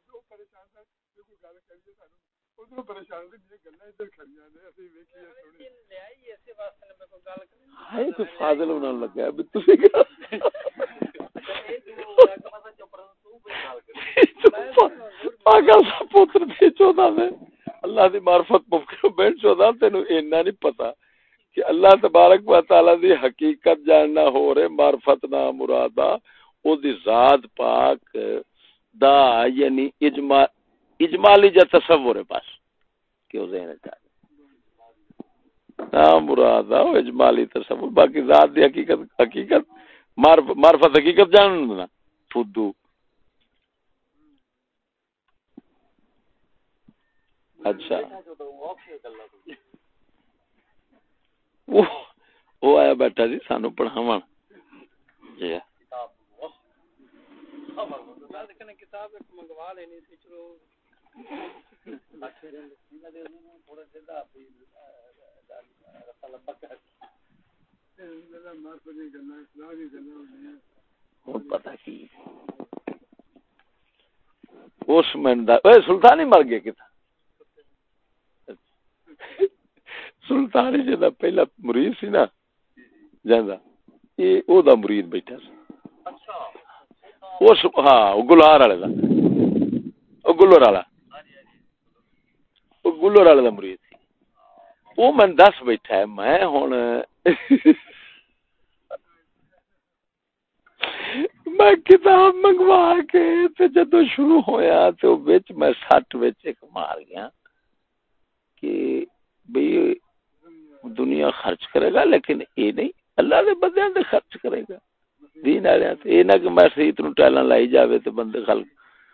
اللہ دی معرفت ممکن بہن چودا تینو اینا نہیں پتا کہ اللہ تبارک و تعالی دی حقیقت جاننا ہو رہے معرفت نہ او دی ذات پاک دا یعنی اجمال اجمالی جا تصور ہے بس، کہ او ذہن چاہ نا مرادا او اجمالی تصور، باقی ذات دی حقیقت حقیقت معرفت حقیقت جاننا فدو۔ اچھا۔ وہ آیا بیٹھا جی سانو پڑھاو جی۔ پتا کی اس میں سلطانی مر گیا کتنا سلطانی جدا پہلا مرید سی نا جاندا اے او دا مرید بیٹھا سی اس ہاں گلہار والے دا او والا او گلور والے دا مرید سی او من دس بیٹھا ہے میں ہن میں کتاب منگوا کے تے جدو شروع ہویا تو وچ میں سٹ وچ ایک مار گیا کہ بھئی دنیا خرچ کرے گا لیکن اے نہیں اللہ دے بندے دے خرچ کرے گا دین والے تے اے نہ کہ میں سیت نو ٹیلاں لائی جاوے تے بندے خلق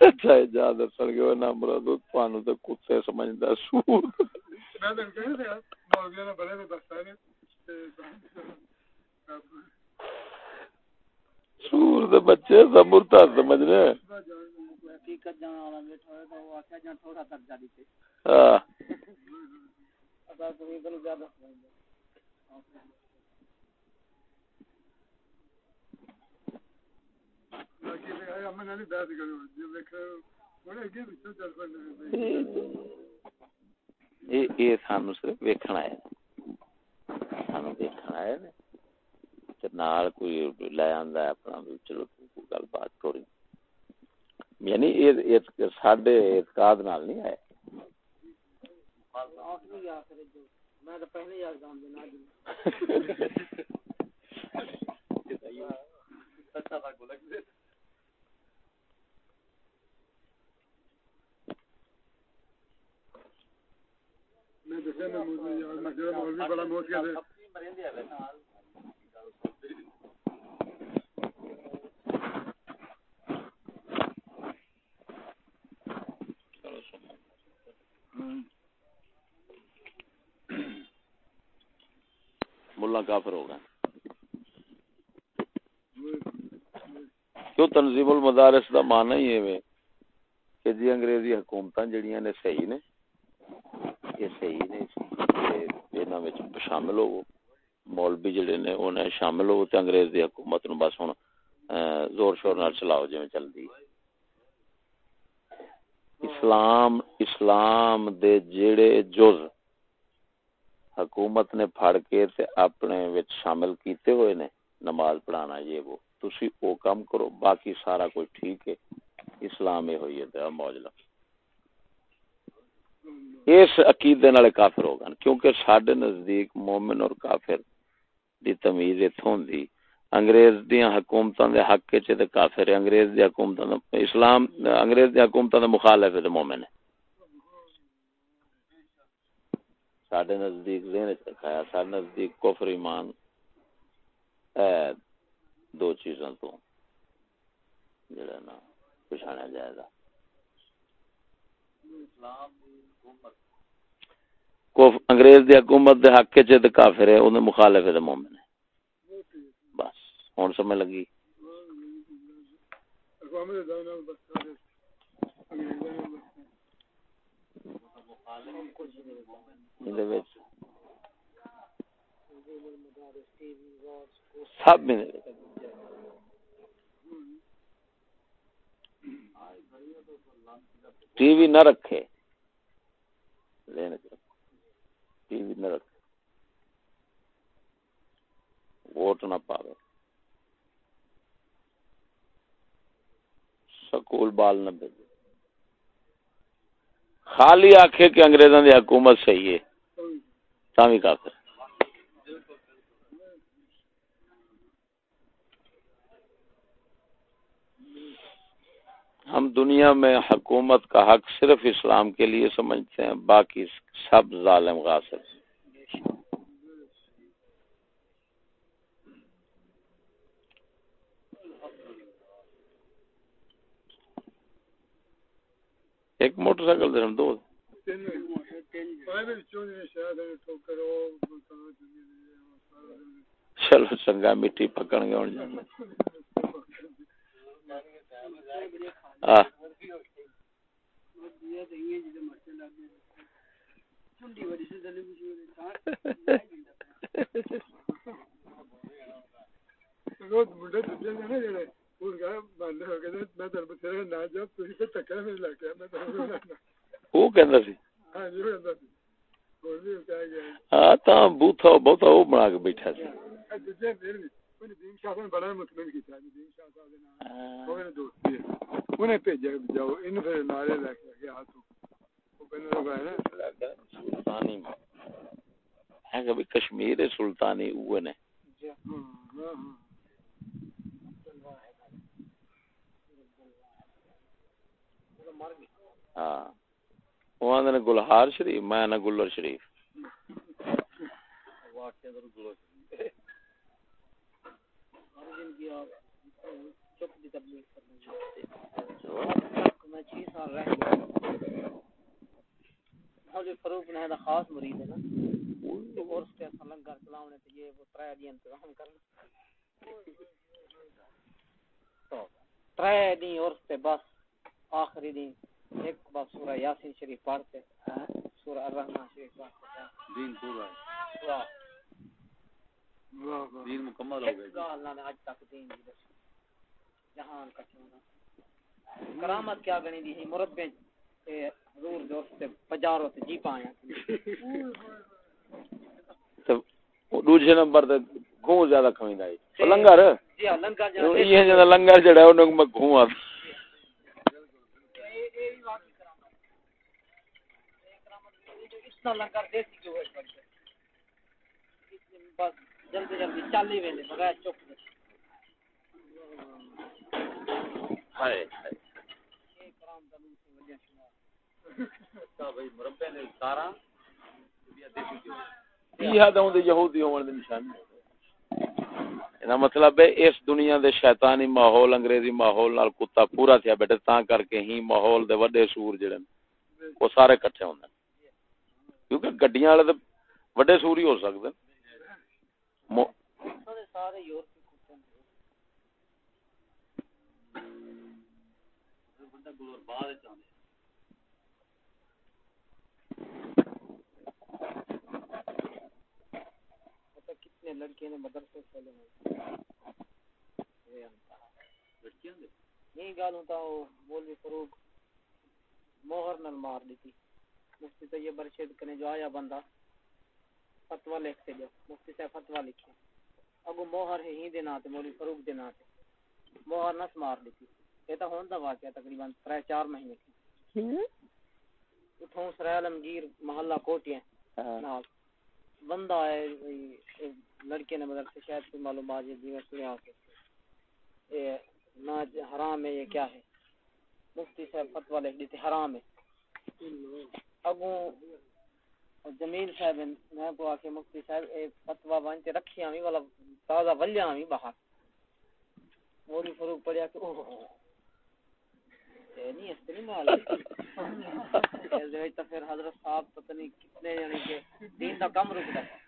اچھا جا دسن گے نمبر تو کتے سمجھتا سور سور دے بچے سمرتا سمجھنے حقیقت جان والا بیٹھا ہوئے تو وہ آکھیا جان تھوڑا درجہ دیتے ہاں ادا کوئی گل زیادہ سمجھنے یہ سانو صرف ویکھنا ہے۔ سانو ویکھنا ہے نال کوئی لے آندا ہے اپنا بھی۔ چلو گل بات تھوڑی۔ یعنی یہ ساڈے اعتقاد نال نہیں ہے میں تو پہلے یاد گام دینا میں دیکھا میں مولوی بڑا موت کر ملا کافر ہو گئے۔ کیوں تنظیم المدارس دا مانا ہی ہے کہ جی انگریزی حکومت جڑیاں نے صحیح نے، یہ صحیح نے انہاں وچ شامل ہو مولوی جڑے نے انہیں شامل ہو تے انگریز دی حکومت نو بس ہن زور شور نال چلاؤ جویں چلدی۔ اسلام اسلام دے جڑے جز حکومت نے پھڑ کے تے اپنے وچ شامل کیتے ہوئے نے نماز پڑھانا، یہ وہ۔ تسی او کام کرو، باقی سارا کوئی ٹھیک ہے۔ اسلام یہ ہوئی ہے تے موجلا اس عقیدے نالے کافر ہو گئے کیونکہ ساڈے نزدیک مومن اور کافر دی تمیز ایتھوں ہوندی انگریز دیاں حکومتاں دے حق وچ تے کافر ہے انگریز دی حکومتاں اسلام، انگریز دی حکومتاں دے مخالف ہے تے مومن ہے۔ ساڈے نزدیک ذہن وچ رکھایا ساڈے نزدیک کفر ایمان ہے دو چیزاں تو جڑا نا پچھانا جائے گا انگریز دی حکومت دے حق چ تے کافر ہے اون مخالف ہے مومن ہے بس ہن سمجھ لگی سب ٹی وی نہ رکھے ٹی وی نہ رکھے ووٹ نہ پاوے سکول بال نہ بھیجے خالی آکھے کہ انگریزوں دی حکومت صحیح ہے۔ تامی کافر۔ ہم دنیا میں حکومت کا حق صرف اسلام کے لیے سمجھتے ہیں، باقی سب ظالم غاصب ایک موٹر سائیکل دے دو۔ چلو چنگا مٹی پکن گے ہاں بہت بنا کے بیٹھا سی بڑا مطمئن انہیں بھیجا جاؤ ان پھر نعرے لے کے ہاتھ سلطانی ہے کہ کشمیر سلطانی اوے نے ہاں وہ آدھے گلہار شریف میں گلر شریف فروخ نے خاص مرید ہے نا اور اس کے لنگر چلاونے تے یہ وہ ترے دی انتظام کرنا۔ ترے دی اور تے بس آخری دن ایک بار سورہ یاسین شریف پڑھتے سورہ الرحمن شریف پڑھتے دین پورا۔ ہے دین مکمل ہو گیا اللہ نے آج تک دین دی جہان کا چونا کرامت کیا گنی دی ہے؟ مربے حضور دوست پجارو جی پایا۔ دوسرے نمبر تے گھوں زیادہ کھویندا ہے۔ لنگر؟ جی ہاں لنگر یہ جڑا لنگر جڑا ہے اونوں میں گھوں آ لنگر دیسی جو ہے؟ بس جلدی جلدی چل ہی ویلے بغیر چپ ہائے۔ مربے نے سارا مطلب ہے اس دنیا دے شیطانی ماحول انگریزی ماحول نال کتا پورا تھیا بیٹھے تاں کر کے ہی ماحول دے وڈے سور جڑے وہ سارے کٹھے ہوندے کیونکہ گڈیاں والے تے وڈے سور ہی ہو سکدے۔ کتنے لڑکے نے مدرسے کھولے نہیں ہوتا وہ مولوی فروغ موہر مار دیتی۔ مفتی طیب برشید کنے جو آیا بندہ فتوا لکھ کے جو مفتی صاحب فتوا لکھے۔ اگو موہر ہے ہی دے تے مولوی فروغ دے تے۔ موہر نس مار دیتی۔ یہ تو ہون دا واقعہ تقریباً تر چار مہینے کی اتھوں سرائے عالمگیر محلہ کوٹیاں ہاں۔ بندہ ہے لڑکے نے مدرسے شاید کوئی معلومات جی میں سنیا کے۔ یہ نہ حرام ہے یہ کیا ہے؟ مفتی صاحب فتوا لکھ دی تھی حرام ہے۔ اگوں جمیل صاحب میں کو آکے مفتی صاحب اے فتوا وانتے رکھی آمی والا تازہ ولیاں آمی باہر۔ مولی فروغ پڑیا کہ اوہ نہیں اس نہیں مال۔ تو پھر حضرت صاحب پتہ نہیں کتنے یعنی کہ دین دا کم رکدا ہے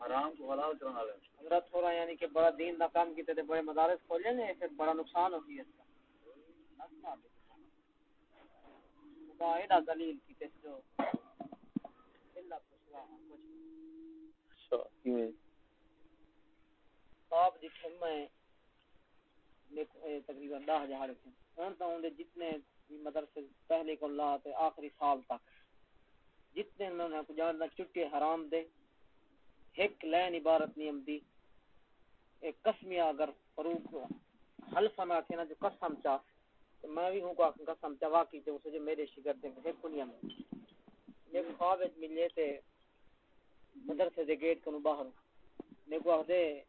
حرام کو حلال کرنے والے۔ حضرت تھوڑا یعنی کہ بڑا دین دا کام کیتے تے بڑے مدارس کھولے نے پھر بڑا نقصان ہوئی اس کا خدا ایڈا دلیل کیتے جو اللہ پسوا کچھ اچھا کیویں صاحب دی میں تقریباً دہ ہزار تھے ہوں تو جتنے مدرسے پہلے کو تے آخری سال تک جتنے انہوں نے جاننا چٹے حرام دے ایک لین عبارت نہیں امدی ایک قسمیہ اگر فروق حلفہ نہ کہنا جو قسم چاہ۔ میں بھی ہوں کو قسم چاہ واقعی تے اسے جو میرے شگر دے ایک کو نہیں امدی میرے کو خواب ملے تے مدرسے دے گیٹ کنو باہر۔ میرے کو آخ دے،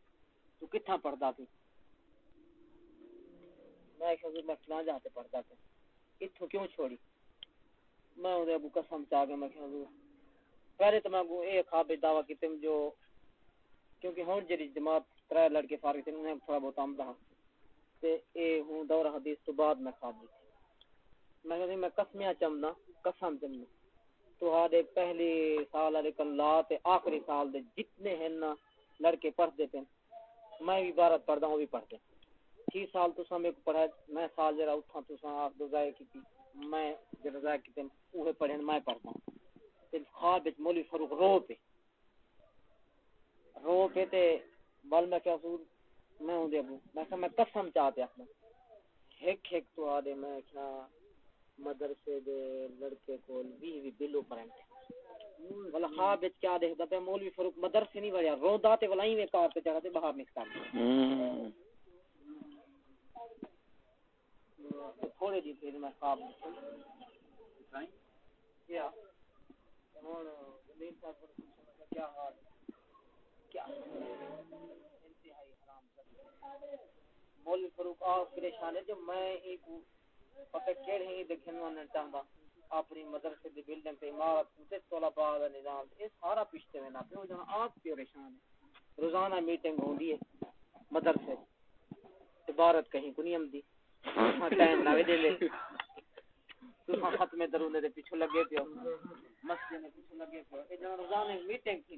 تو کتھا پڑھدا تھی؟ میں کہ میں فلاں جاتے پڑھدا تھا۔ اتھوں کیوں چھوڑی؟ میں اودے ابو قسم چاہ کے میں کہ حضور، پہلے تو میں اے خواب دعوی کیتے جو، کیونکہ ہن جڑی جماعت ترے لڑکے فارغ تھے انہیں تھوڑا بہت آمد رہا تے اے ہوں دور حدیث تو بعد میں خواب دیتی میں کہ جی، میں قسمیاں چمنا، قسم چمنا۔ تو ہارے پہلی سال والے کلا تے آخری سال دے جتنے ہیں نا، لڑکے پڑھتے تھے میں بھی بارت پڑھدا ہوں بھی پڑھتے۔ چھ سال تو سامنے کو پڑھا، میں سال جڑا اٹھا تو سا آپ دو ضائع کی میں جڑا ضائع کی اوہ پڑھن میں پڑھتا۔ ہوں تے خواب وچ مولوی فاروق رو پہ رو پہ تے بل میں کیا سور میں ہوں دے ابو میں کہ میں قسم چاہتے اپنا۔ ایک ایک تو آدے میں کیا مدرسے دے لڑکے کول بھی بھی بلو پرنٹ۔ والا خواب وچ کیا دیکھدا پہ مولوی فاروق مدرسے نہیں وڑیا رو دا تے ولا ہی کار تے چڑھا تے باہر نکل تھوڑے جی پھر میں خواب کیا؟ کیا حال؟ کیا؟ انتہائی حرام مولوی فروخ آپ پریشان ہے جو میں ایک پتہ کیڑے ہی دیکھنے والا چاہتا اپنی مدرسے دی بلڈنگ تے عمارت، تے تولا بعد نظام اے سارا پچھتے میں نہ پیو جہاں آپ پریشان ہے روزانہ میٹنگ ہوندی ہے مدرسے عبارت کہیں کو نہیں آمدی۔ ہاں، ٹائم نہ دے لے۔ تو ختم درود دے پیچھے لگے پیو۔ مسجد میں پیچھے لگے پیو۔ اے جان روزانہ میٹنگ تھی۔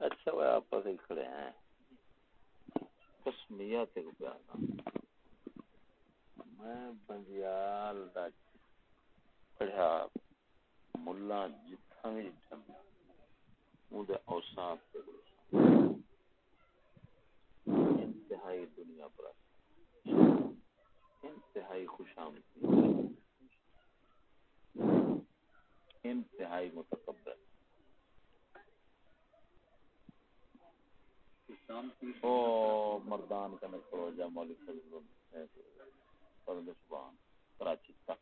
اچھا وہ آپ پتہ کھڑے ہیں کو میں دا پڑھا جتھا بھی جتھا مو دے اوساف تے انتہائی دنیا پر انتہائی خوش آمدی انتہائی متقبل او مردان کا نکلو جا مولک فضل فضل سبحان کراچی تک۔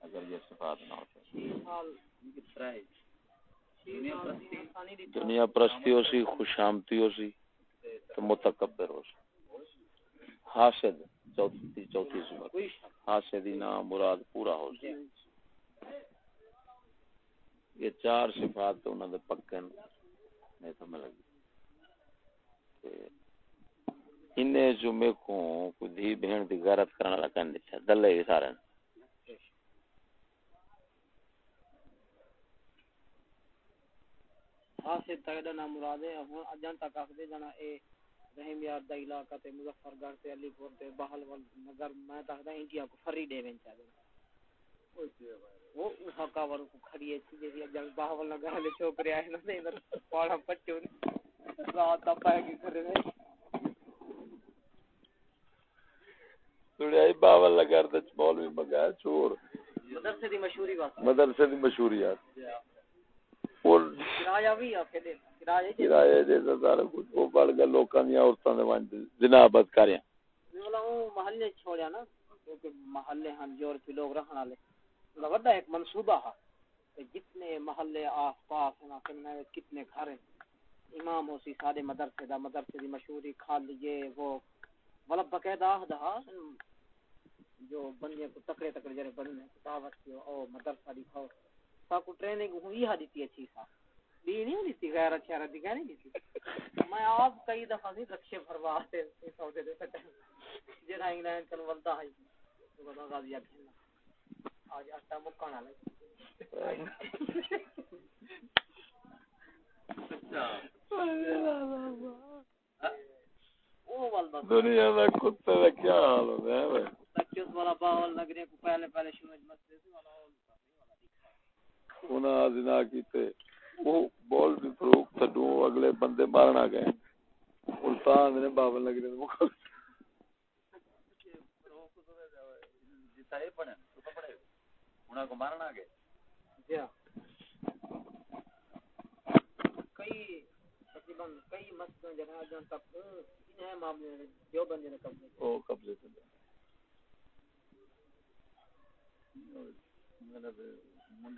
اگر یہ صفات نہ ہوتے دنیا پرستی ہو سی خوش آمتی ہو سی تو متکبر ہو سی حاسد چوتھی چوتھی صفت حاسدی نام، مراد پورا ہو سی یہ چار صفات تو انہوں نے پکن نہیں سمجھ لگی۔ انہیں جو میں کو کوئی دھی بہن دی غیرت کرنا لگن دیتا دلے ہی سارے حاصل تک دا نام مراد ہے ہن اجان تک اخدے جانا اے رحیم یار دا علاقہ تے مظفر گڑھ تے علی پور تے بہل ول نگر میں تک دا انڈیا کو فری دے وین چاہے وہ حقا ور کو کھڑی ہے جی جنگ بہل نگر دے چھوکرے آئے نا ادھر پاڑا پچو رات دا پے کی کرے تڑائی باول لگا تے مولوی مگا چور۔ مدرسے دی مشہوری بات مدرسے دی مشہوری یار اور کرایہ دے دے سارا کچھ وہ بڑھ گیا لوکاں دی عورتاں دے وانج جناب بدکاریاں مطلب وہ محلے چھوڑیا نا کیونکہ محلے ہن جو پہ لوگ رہن والے بڑا ایک منصوبہ کہ جتنے محلے آس پاس ہیں کتنے کتنے گھر ہیں امام ہو سی سارے مدرسے دا مدرسے دی مشہوری کھا لیے وہ مطلب باقاعدہ دا جو بندے کو تکڑے تکڑے جڑے بندے دعوت کی او مدرسہ دی کھاؤ تا کو ٹریننگ ہوئی ہا دیتی اچھی سا دی نہیں دیتی غیر اچھا رہتی کہہ نہیں دیتی۔ میں آپ کئی دفعہ نہیں رکشے بھروا تے سودے دے سکتے جڑا انگلینڈ کن ولدا ہے۔ بتا غازی کھیلنا آج آٹا مکانا لے ولدا دنیا دا کتے دا کیا حال ہوندا ہے بھائی؟ تکیس والا باول لگنے کو پہلے پہلے شروع مسجد سے والا انہاں زنا کیتے۔ وہ بول بھی فروخت تھڈو اگلے بندے مارنا گئے۔ سلطان نے باول لگ رہے وہ کو مارنا گئے؟ کئی تقریباً کئی مسجد جہاں جہاں تک انہیں معاملے جو بندے نے قبضے او قبضے سے میں نے